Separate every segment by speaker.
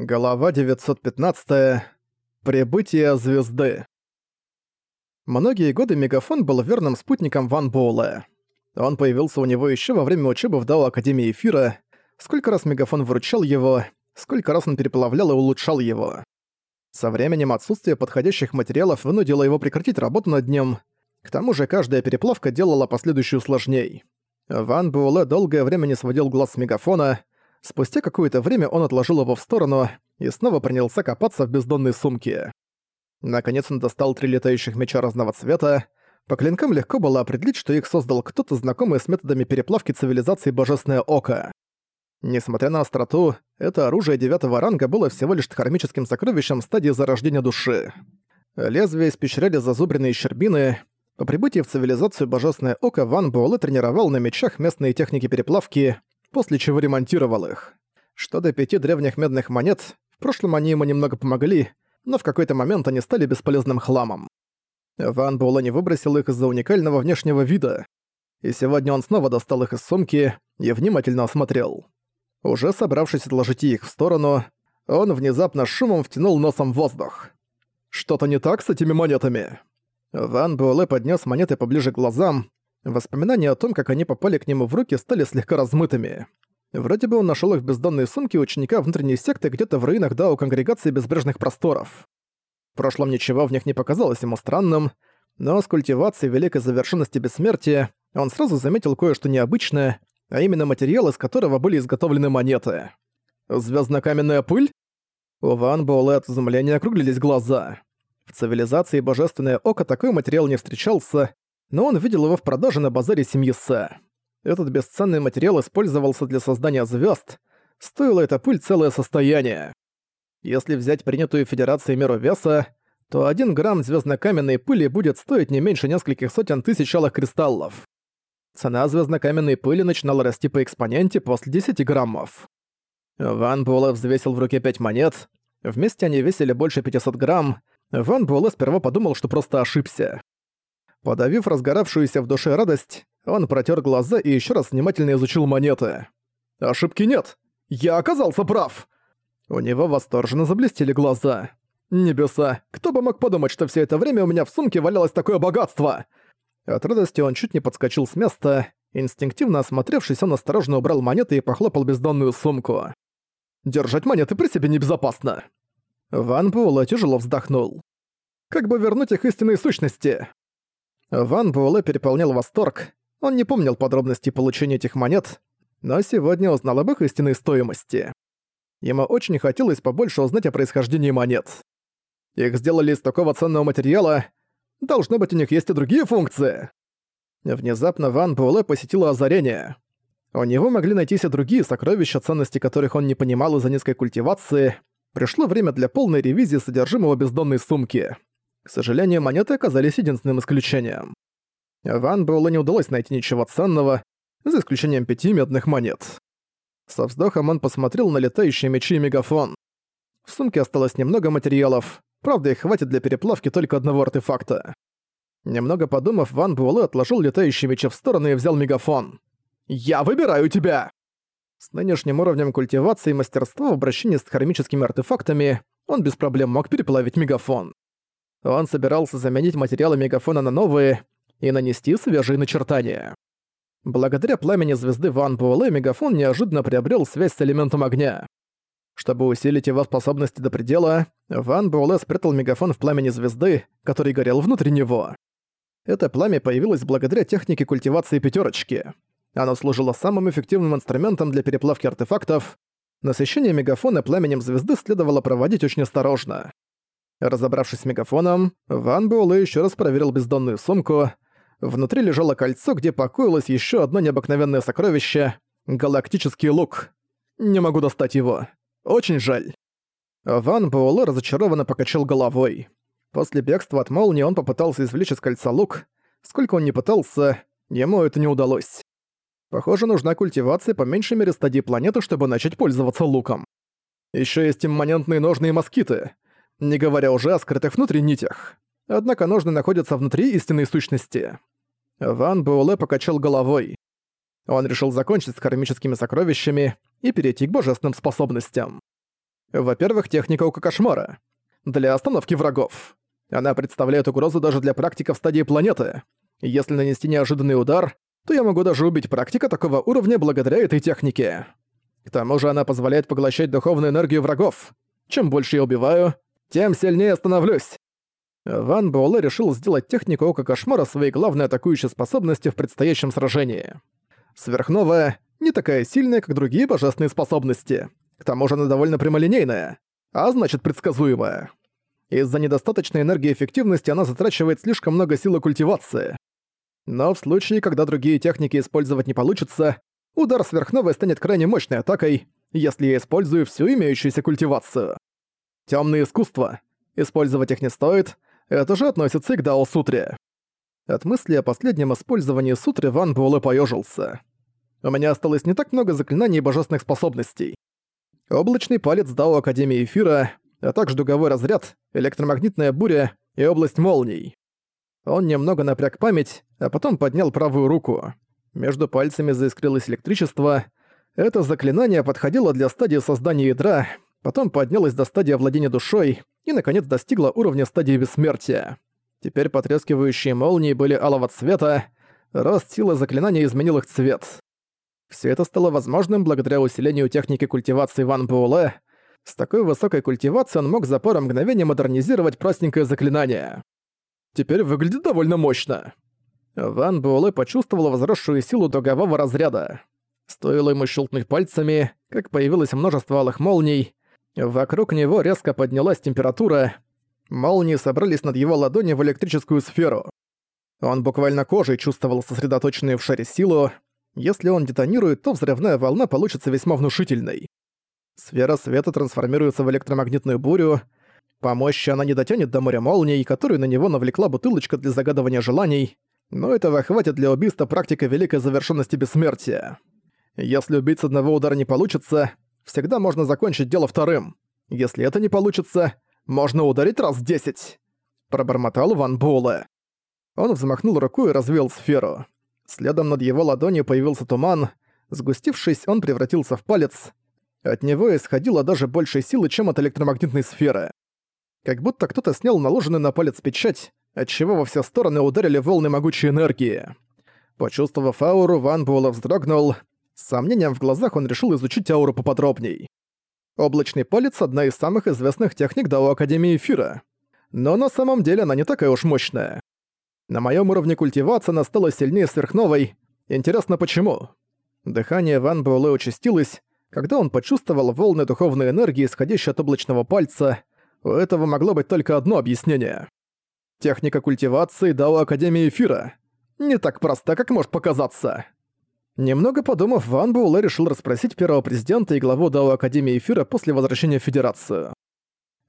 Speaker 1: Глава 915. Прибытие звезды. Многие годы Мегафон был верным спутником Ван Боула. Он появился у него еще во время учебы в Дао Академии Эфира. Сколько раз Мегафон выручал его, сколько раз он переплавлял и улучшал его. Со временем отсутствие подходящих материалов вынудило его прекратить работу над ним. К тому же каждая переплавка делала последующую сложней. Ван Буэлэ долгое время не сводил глаз с Мегафона, Спустя какое-то время он отложил его в сторону и снова принялся копаться в бездонной сумке. Наконец он достал три летающих меча разного цвета. По клинкам легко было определить, что их создал кто-то знакомый с методами переплавки цивилизации Божественное Око. Несмотря на остроту, это оружие девятого ранга было всего лишь кармическим сокровищем стадии зарождения души. Лезвия испещряли зазубренные щербины. По прибытии в цивилизацию Божественное Око Ван Буэлэ тренировал на мечах местные техники переплавки, после чего ремонтировал их. Что до пяти древних медных монет, в прошлом они ему немного помогли, но в какой-то момент они стали бесполезным хламом. Ван Буэлэ не выбросил их из-за уникального внешнего вида, и сегодня он снова достал их из сумки и внимательно осмотрел. Уже собравшись отложить их в сторону, он внезапно шумом втянул носом воздух. «Что-то не так с этими монетами?» Ван Буэлэ поднес монеты поближе к глазам, Воспоминания о том, как они попали к нему в руки, стали слегка размытыми. Вроде бы он нашел их в бездонной сумке ученика внутренней секты где-то в руинах Дао Конгрегации Безбрежных Просторов. В прошлом ничего в них не показалось ему странным, но с культивацией великой завершенности бессмертия он сразу заметил кое-что необычное, а именно материал, из которого были изготовлены монеты. Звездно-каменная пыль? У Ван Буэлэ от изумления округлились глаза. В цивилизации Божественное Око такой материал не встречался, но он видел его в продаже на базаре семьи Сэ. Этот бесценный материал использовался для создания звезд. Стоило эта пыль целое состояние. Если взять принятую Федерацией меру веса, то один грамм звездно-каменной пыли будет стоить не меньше нескольких сотен тысяч алых кристаллов. Цена звездно-каменной пыли начинала расти по экспоненте после 10 граммов. Ван Буэлэ взвесил в руке 5 монет. Вместе они весили больше 500 грамм. Ван Буэлэ сперва подумал, что просто ошибся. Подавив разгоравшуюся в душе радость, он протер глаза и еще раз внимательно изучил монеты. «Ошибки нет! Я оказался прав!» У него восторженно заблестели глаза. «Небеса, кто бы мог подумать, что все это время у меня в сумке валялось такое богатство!» От радости он чуть не подскочил с места. Инстинктивно осмотревшись, он осторожно убрал монеты и похлопал бездонную сумку. «Держать монеты при себе небезопасно!» Ван Буэлэ тяжело вздохнул. «Как бы вернуть их истинные сущности?» Ван Буэлэ переполнял восторг. Он не помнил подробностей получения этих монет, но сегодня узнал об их истинной стоимости. Ему очень хотелось побольше узнать о происхождении монет. Их сделали из такого ценного материала. Должно быть, у них есть и другие функции. Внезапно Ван Буэлэ посетило озарение. У него могли найтись и другие сокровища, ценности которых он не понимал из-за низкой культивации. Пришло время для полной ревизии содержимого бездонной сумки. К сожалению, монеты оказались единственным исключением. Ван Буэллу не удалось найти ничего ценного, за исключением пяти медных монет. Со вздохом он посмотрел на летающие мечи и мегафон. В сумке осталось немного материалов, правда их хватит для переплавки только одного артефакта. Немного подумав, Ван Буэлэ отложил летающие мечи в сторону и взял мегафон. «Я выбираю тебя!» С нынешним уровнем культивации и мастерства в обращении с кармическими артефактами он без проблем мог переплавить мегафон. Он собирался заменить материалы мегафона на новые и нанести свежие начертания. Благодаря пламени звезды Ван Буэлэ мегафон неожиданно приобрел связь с элементом огня. Чтобы усилить его способности до предела, Ван Буэлэ спрятал мегафон в пламени звезды, который горел внутри него. Это пламя появилось благодаря технике культивации пятерочки. Оно служило самым эффективным инструментом для переплавки артефактов. Насыщение мегафона пламенем звезды следовало проводить очень осторожно. Разобравшись с мегафоном, Ван Буэлэ еще раз проверил бездонную сумку. Внутри лежало кольцо, где покоилось еще одно необыкновенное сокровище — галактический лук. Не могу достать его. Очень жаль. Ван Буэлэ разочарованно покачал головой. После бегства от молнии он попытался извлечь из кольца лук. Сколько он ни пытался, ему это не удалось. Похоже, нужна культивация по меньшей мере стадии планеты, чтобы начать пользоваться луком. Еще есть имманентные ножные москиты — не говоря уже о скрытых внутри нитях. Однако ножны находятся внутри истинной сущности. Ван Буэлэ покачал головой. Он решил закончить с кармическими сокровищами и перейти к божественным способностям. Во-первых, техника Ока Кошмара. Для остановки врагов. Она представляет угрозу даже для практиков стадии планеты. Если нанести неожиданный удар, то я могу даже убить практика такого уровня благодаря этой технике. К тому же она позволяет поглощать духовную энергию врагов. Чем больше я убиваю, тем сильнее становлюсь. Ван Буэлэ решил сделать технику Ока Кошмара своей главной атакующей способностью в предстоящем сражении. Сверхновая не такая сильная, как другие божественные способности. К тому же она довольно прямолинейная, а значит предсказуемая. Из-за недостаточной энергии эффективности она затрачивает слишком много силы культивации. Но в случае, когда другие техники использовать не получится, удар сверхновой станет крайне мощной атакой, если я использую всю имеющуюся культивацию. Темные искусства. Использовать их не стоит, это же относится и к Дао-сутре. От мысли о последнем использовании сутры Ван Буэлэ поёжился. У меня осталось не так много заклинаний и божественных способностей. Облачный палец Дао Академии Эфира, а также дуговой разряд, электромагнитная буря и область молний. Он немного напряг память, а потом поднял правую руку. Между пальцами заискрилось электричество. Это заклинание подходило для стадии создания ядра, потом поднялось до стадии овладения душой и, наконец, достигло уровня стадии бессмертия. Теперь потрескивающие молнии были алого цвета, рост силы заклинания изменил их цвет. Все это стало возможным благодаря усилению техники культивации Ван Буэлэ. С такой высокой культивацией он мог за пару мгновений модернизировать простенькое заклинание. Теперь выглядит довольно мощно. Ван Буэлэ почувствовал возросшую силу дугового разряда. Стоило ему щелкнуть пальцами, как появилось множество алых молний. Вокруг него резко поднялась температура. Молнии собрались над его ладони в электрическую сферу. Он буквально кожей чувствовал сосредоточенную в шаре силу, если он детонирует, то взрывная волна получится весьма внушительной. Сфера света трансформируется в электромагнитную бурю. По мощи она не дотянет до моря молний, которую на него навлекла бутылочка для загадывания желаний, но этого хватит для убийства практика великой завершенности бессмертия. Если убить с одного удара не получится, всегда можно закончить дело вторым. Если это не получится, можно ударить раз десять. Пробормотал Ван Буэлэ. Он взмахнул рукой и развеял сферу. Следом над его ладонью появился туман. Сгустившись, он превратился в палец. От него исходило даже больше силы, чем от электромагнитной сферы. Как будто кто-то снял наложенный на палец печать, отчего во все стороны ударили волны могучей энергии. Почувствовав ауру, Ван Буэлла вздрогнул. С сомнением в глазах он решил изучить ауру поподробней. Облачный палец — одна из самых известных техник Дао Академии Эфира. Но на самом деле она не такая уж мощная. На моем уровне культивации она стала сильнее сверхновой. Интересно, почему? Дыхание Ван Буэлэ участилось, когда он почувствовал волны духовной энергии, исходящей от облачного пальца. У этого могло быть только одно объяснение. Техника культивации Дао Академии Эфира. Не так проста, как может показаться. Немного подумав, Ван Буэлэ решил расспросить первого президента и главу Дао Академии Эфира после возвращения в Федерацию.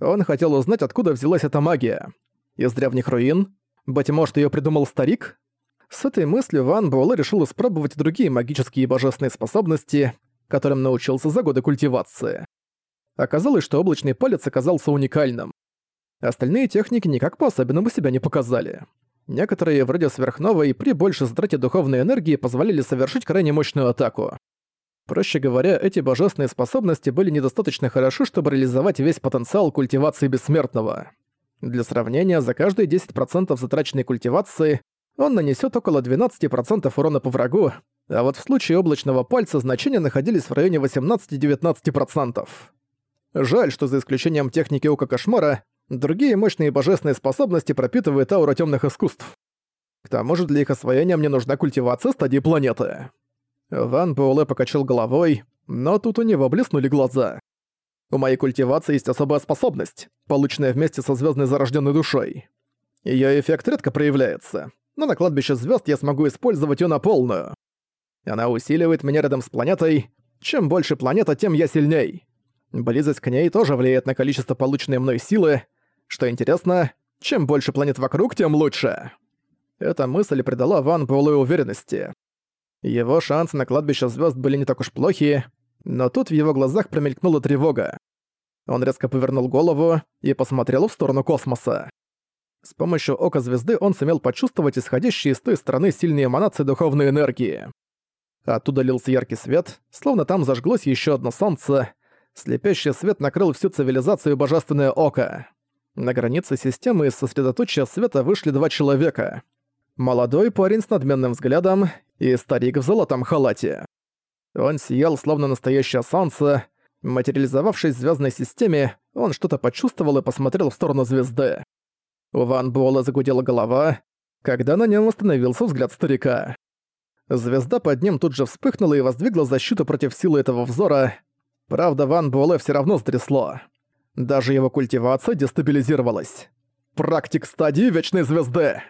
Speaker 1: Он хотел узнать, откуда взялась эта магия. Из древних руин? Быть может, её придумал старик? С этой мыслью Ван Буэлэ решил испробовать другие магические и божественные способности, которым научился за годы культивации. Оказалось, что облачный палец оказался уникальным. Остальные техники никак по-особенному себя не показали. Некоторые, вроде сверхновой, при большей затрате духовной энергии позволяли совершить крайне мощную атаку. Проще говоря, эти божественные способности были недостаточно хороши, чтобы реализовать весь потенциал культивации бессмертного. Для сравнения, за каждые 10% затраченной культивации он нанесет около 12% урона по врагу, а вот в случае облачного пальца значения находились в районе 18-19%. Жаль, что за исключением техники Ока Кошмара, другие мощные божественные способности пропитывают ауру темных искусств. К тому же для их освоения мне нужна культивация стадии планеты. Ван Буэлэ покачал головой, но тут у него блеснули глаза. У моей культивации есть особая способность, полученная вместе со звездной зарожденной душой. Ее эффект редко проявляется, но на кладбище звезд я смогу использовать ее на полную. Она усиливает меня рядом с планетой. Чем больше планета, тем я сильней. Близость к ней тоже влияет на количество полученной мной силы. Что интересно, чем больше планет вокруг, тем лучше. Эта мысль придала Ван Буэлэ уверенности. Его шансы на кладбище звезд были не так уж плохи, но тут в его глазах промелькнула тревога. Он резко повернул голову и посмотрел в сторону космоса. С помощью ока звезды он сумел почувствовать исходящие с той стороны сильные эманации духовной энергии. Оттуда лился яркий свет, словно там зажглось еще одно солнце. Слепящий свет накрыл всю цивилизацию Божественное Око. На границе системы из сосредоточия света вышли два человека. Молодой парень с надменным взглядом и старик в золотом халате. Он сиял, словно настоящее солнце. Материализовавшись в звездной системе, он что-то почувствовал и посмотрел в сторону звезды. У Ван Буэлла загудела голова, когда на нем остановился взгляд старика. Звезда под ним тут же вспыхнула и воздвигла защиту против силы этого взора. Правда, Ван Буэлэ всё равно стрясло. Даже его культивация дестабилизировалась. Практик стадии Вечной Звезды!